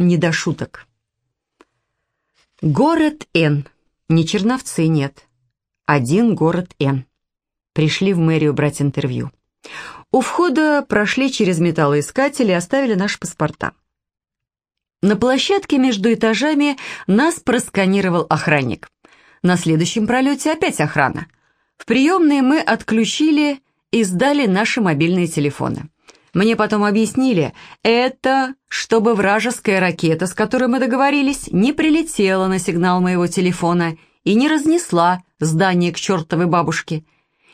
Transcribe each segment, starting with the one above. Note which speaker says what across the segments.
Speaker 1: Не до шуток. Город Н. Не Черновцы, нет. Один город Н. Пришли в мэрию брать интервью. У входа прошли через металлоискатель и оставили наши паспорта. На площадке между этажами нас просканировал охранник. На следующем пролете опять охрана. В приемные мы отключили и сдали наши мобильные телефоны. Мне потом объяснили, это чтобы вражеская ракета, с которой мы договорились, не прилетела на сигнал моего телефона и не разнесла здание к чертовой бабушке.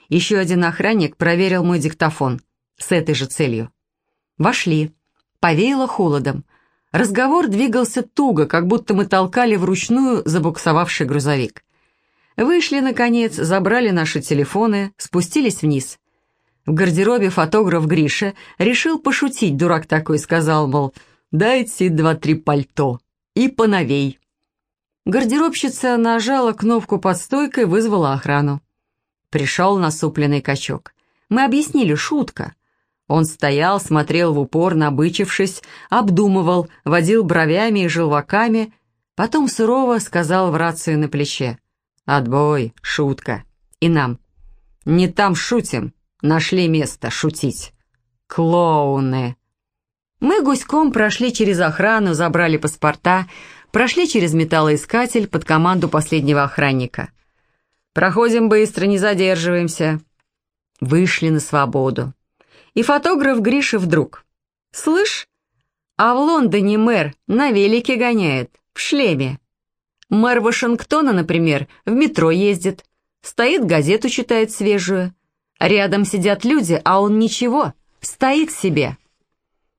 Speaker 1: Еще один охранник проверил мой диктофон с этой же целью. Вошли. Повеяло холодом. Разговор двигался туго, как будто мы толкали вручную забуксовавший грузовик. Вышли, наконец, забрали наши телефоны, спустились вниз. В гардеробе фотограф Гриша решил пошутить, дурак такой, сказал, мол, «Дайте два-три пальто и поновей». Гардеробщица нажала кнопку под стойкой, вызвала охрану. Пришел насупленный качок. Мы объяснили, шутка. Он стоял, смотрел в упор, набычившись, обдумывал, водил бровями и желваками, потом сурово сказал в рацию на плече. «Отбой, шутка. И нам. Не там шутим, нашли место шутить. Клоуны!» Мы гуськом прошли через охрану, забрали паспорта, прошли через металлоискатель под команду последнего охранника. «Проходим быстро, не задерживаемся». Вышли на свободу. И фотограф Гриша вдруг. «Слышь, а в Лондоне мэр на велике гоняет, в шлеме. Мэр Вашингтона, например, в метро ездит, стоит, газету читает свежую. Рядом сидят люди, а он ничего, стоит себе».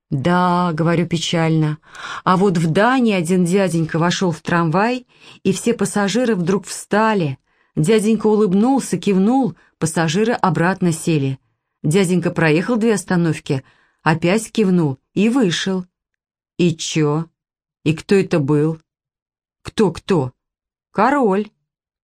Speaker 1: «Да», — говорю печально, а вот в Дании один дяденька вошел в трамвай, и все пассажиры вдруг встали. Дяденька улыбнулся, кивнул, пассажиры обратно сели. Дяденька проехал две остановки, опять кивнул и вышел. И чё? И кто это был? Кто-кто? Король.